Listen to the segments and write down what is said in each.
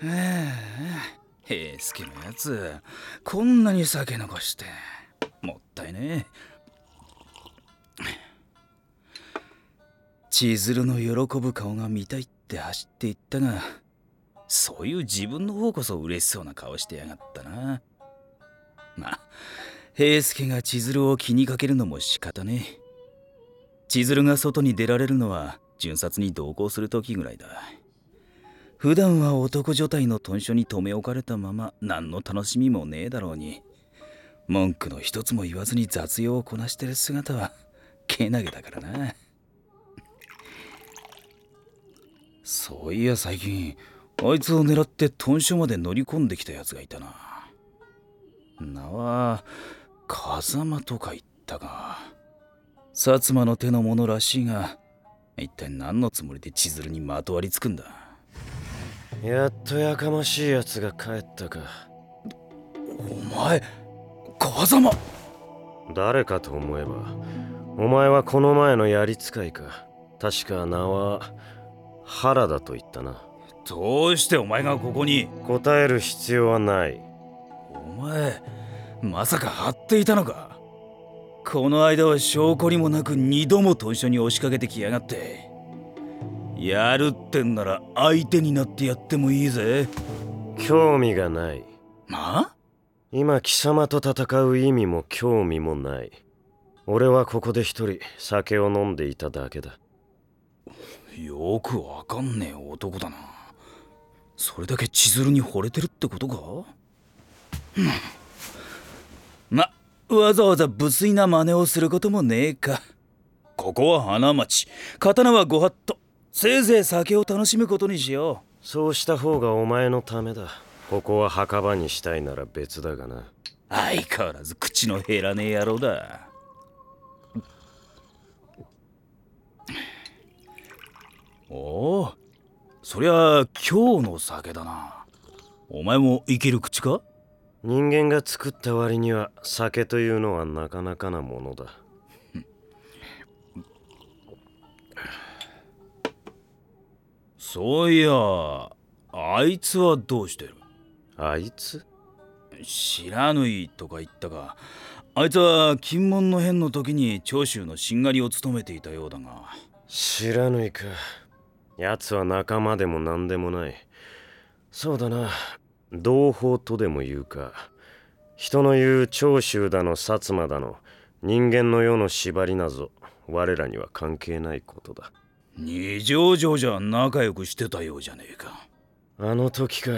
平助のやつ。こんなに酒残して。もったいねえ。千鶴の喜ぶ顔が見たいって走っていったがそういう自分の方こそ嬉しそうな顔してやがったな。まあ平助が千鶴を気にかけるのも仕方ねえ。千鶴が外に出られるのは巡察に同行する時ぐらいだ。普段は男女体の豚書に留め置かれたまま何の楽しみもねえだろうに。文句の一つも言わずに雑用をこなしてる姿はけなげだからな。そういや最近あいつを狙って豚書まで乗り込んできたやつがいたな。名は風間とか言ったが薩摩の手の者らしいが一体何のつもりで千鶴にまとわりつくんだ。やっとやかましいやつが帰ったか。お前風間誰かと思えばお前はこの前のやり使いか。確か名は原田と言ったな。どうしてお前がここに？答える必要はない。お前まさか張っていたのか。この間は証拠にもなく二度もと一緒に押しかけてきやがってやるってんなら相手になってやってもいいぜ。興味がない。まあ？今貴様と戦う意味も興味もない。俺はここで一人酒を飲んでいただけだ。よくわかんねえ男だな。それだけ千鶴に惚れてるってことか？まわざわざ無粋な真似をすることもねえか。ここは花町刀はご法度せいぜい酒を楽しむことにしよう。そうした方がお前のためだ。ここは墓場にしたいなら別だがな。相変わらず口の減らねえ野郎だ。おおそりゃ今日の酒だな。お前もいける口か？人間が作った割には酒というのはなかなかなものだそういやあいつはどうしてる？あいつ？知らぬいとか言ったがあいつは金門の変の時に長州のしんがりを務めていたようだが。知らぬいか。奴は仲間でも何でもない。そうだな。同胞とでも言うか。人の言う長州だの薩摩だの人間の世の縛りなぞ我らには関係ないことだ二条城じゃ仲良くしてたようじゃねえか。あの時か。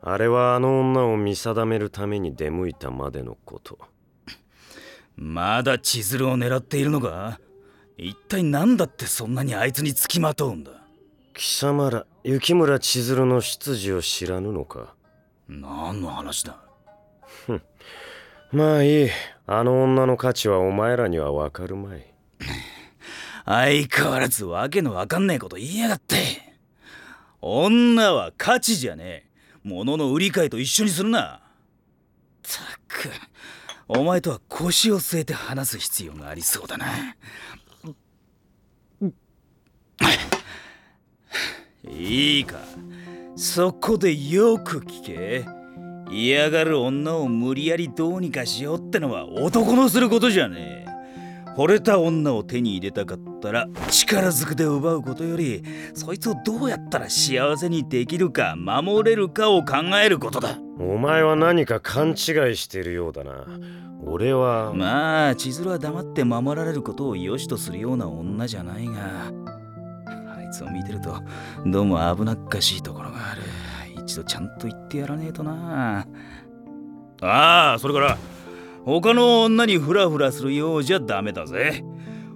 あれはあの女を見定めるために出向いたまでのこと。まだ千鶴を狙っているのか？一体何だってそんなにあいつにつきまとうんだ？貴様ら雪村千鶴の出自を知らぬのか？何の話だ？まあいい。あの女の価値はお前らにはわかるまい相変わらずわけのわかんねえこと言いやがって。女は価値じゃねえ。物の売り買いと一緒にするな。たく。お前とは腰を据えて話す必要がありそうだな。いいか。そこでよく聞け。嫌がる女を無理やりどうにかしようってのは男のすることじゃねえ。惚れた女を手に入れたかったら力ずくで奪うことよりそいつをどうやったら幸せにできるか守れるかを考えることだ。お前は何か勘違いしてるようだな。俺はまあ千鶴は黙って守られることを良しとするような女じゃないがあいつを見てるとどうも危なっかしいところがある。一度ちゃんと言ってやらねえとな。ああそれから他の女にフラフラするようじゃダメだぜ。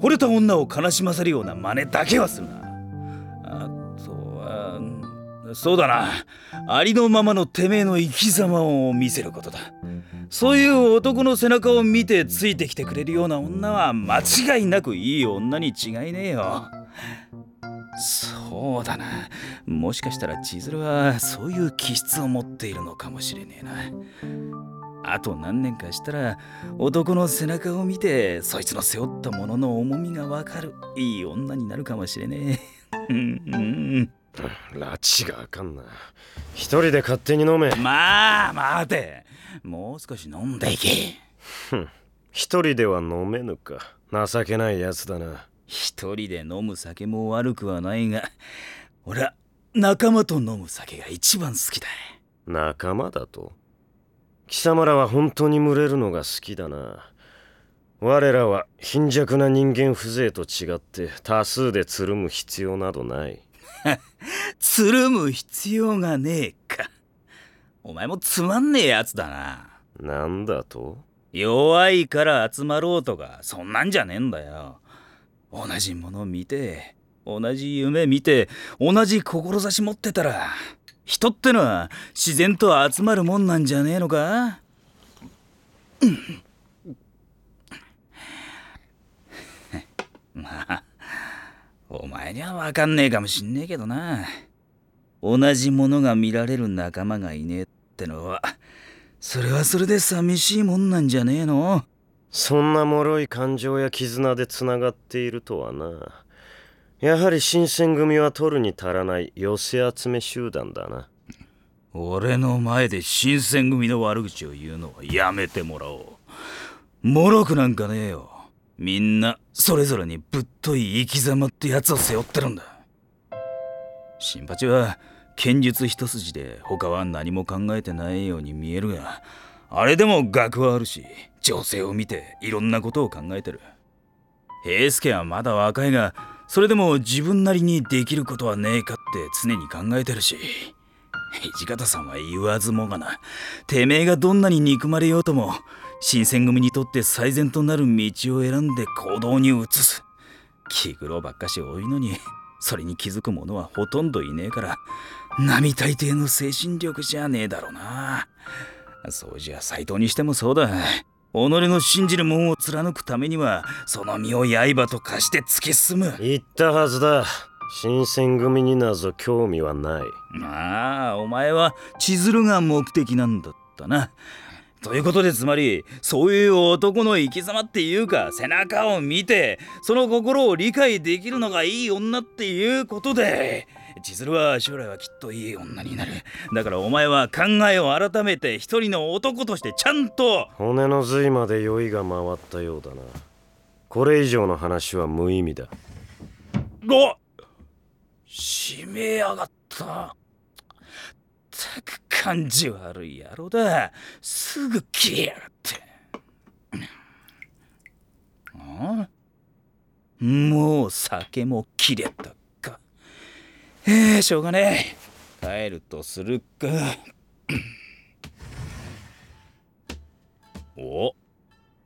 惚れた女を悲しませるような真似だけはするな。あとはそうだな。ありのままのてめえの生き様を見せることだ。そういう男の背中を見てついてきてくれるような女は間違いなくいい女に違いねえよ。そうだな。もしかしたら千鶴はそういう気質を持っているのかもしれねえな。あと何年かしたら男の背中を見てそいつの背負ったものの重みがわかるいい女になるかもしれねえ。拉致があかんな。一人で勝手に飲め。まあ待てもう少し飲んでいけ。一人では飲めぬか。情けないやつだな。一人で飲む酒も悪くはないが俺は仲間と飲む酒が一番好きだ。仲間だと？貴様らは本当に群れるのが好きだな。我らは貧弱な人間風情と違って多数でつるむ必要などない。つるむ必要がねえか。お前もつまんねえやつだな。なんだと？弱いから集まろうとかそんなんじゃねえんだよ。同じもの見て同じ夢見て同じ志持ってたら人ってのは自然と集まるもんなんじゃねえのか？まあお前には分かんねえかもしんねえけどな。同じものが見られる仲間がいねえってのはそれはそれで寂しいもんなんじゃねえの？そんな脆い感情や絆でつながっているとはな。やはり新選組は取るに足らない寄せ集め集団だな。俺の前で新選組の悪口を言うのはやめてもらおう。脆くなんかねえよ。みんなそれぞれにぶっとい生き様ってやつを背負ってるんだ。新八は剣術一筋で他は何も考えてないように見えるがあれでも学はあるし情勢を見ていろんなことを考えてる。平助はまだ若いがそれでも自分なりにできることはねえかって常に考えてるし。土方さんは言わずもがな。てめえがどんなに憎まれようとも新選組にとって最善となる道を選んで行動に移す。気苦労ばっかし多いのにそれに気づく者はほとんどいねえから並大抵の精神力じゃねえだろうな。そうじゃ斎藤にしてもそうだ。己の信じるもんを貫くためにはその身を刃と化して突き進む。言ったはずだ。新選組になぞ興味はない。まあお前は千鶴が目的なんだったな。ということでつまりそういう男の生き様っていうか背中を見てその心を理解できるのがいい女っていうことで千鶴は将来はきっといい女になる。だからお前は考えを改めて一人の男としてちゃんと。骨の髄まで酔いが回ったようだな。これ以上の話は無意味だ。お締めやがった。たく感じ悪い野郎だ。すぐ消えやがって。あ？もう酒も切れたかええしょうがねえ。帰るとするか。お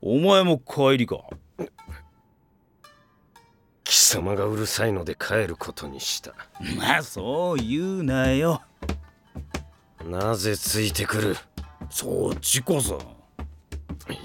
お前も帰りか。貴様がうるさいので帰ることにした。まあそう言うなよ。なぜついてくる？そっちこそ。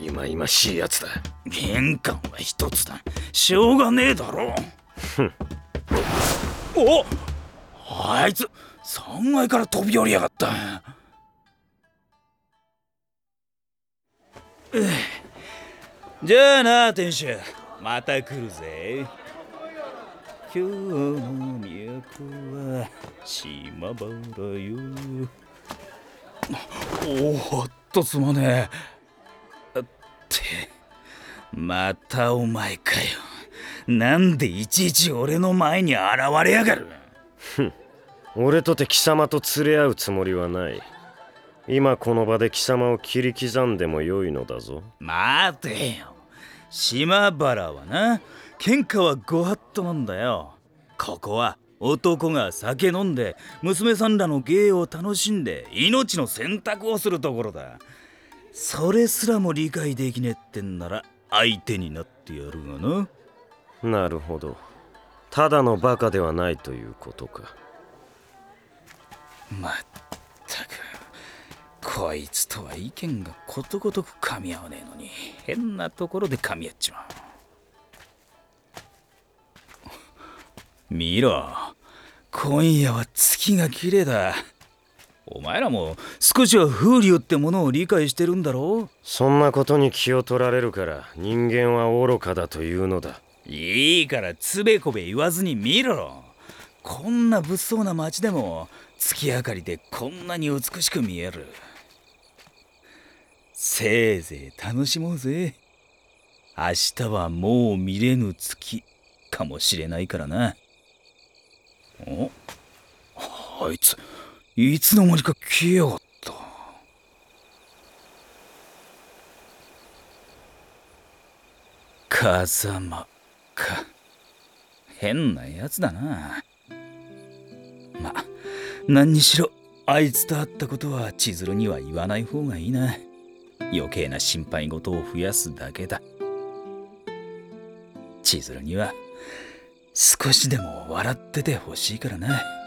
いまいましいやつだ。玄関は一つだ。しょうがねえだろ。おあいつ3階から飛び降りやがった。じゃあな店主また来るぜ。今日の都は島原よ。おおっとすまねえ。ってまたお前かよ。なんでいちいち俺の前に現れやがる俺とて貴様と連れ合うつもりはない。今この場で貴様を切り刻んでもよいのだぞ。待てよ。島原はな喧嘩はご法度なんだよ。ここは男が酒飲んで娘さんらの芸を楽しんで命の選択をするところだ。それすらも理解できねえってんなら相手になってやるがな。なるほど。ただのバカではないということかまったくこいつとは意見がことごとく噛み合わねえのに変なところで噛み合っちまう。見ろ今夜は月が綺麗だ。お前らも少しは風流ってものを理解してるんだろそんなことに気を取られるから人間は愚かだというのだ。いいからつべこべ言わずに見ろ。こんな物騒な街でも月明かりでこんなに美しく見える。せいぜい楽しもうぜ。明日はもう見れぬ月かもしれないからな。おあいついつの間にか消えやがった。風間か。変なやつだな。何にしろあいつと会ったことは千鶴には言わない方がいいな余計な心配事を増やすだけだ千鶴には少しでも笑っててほしいからな。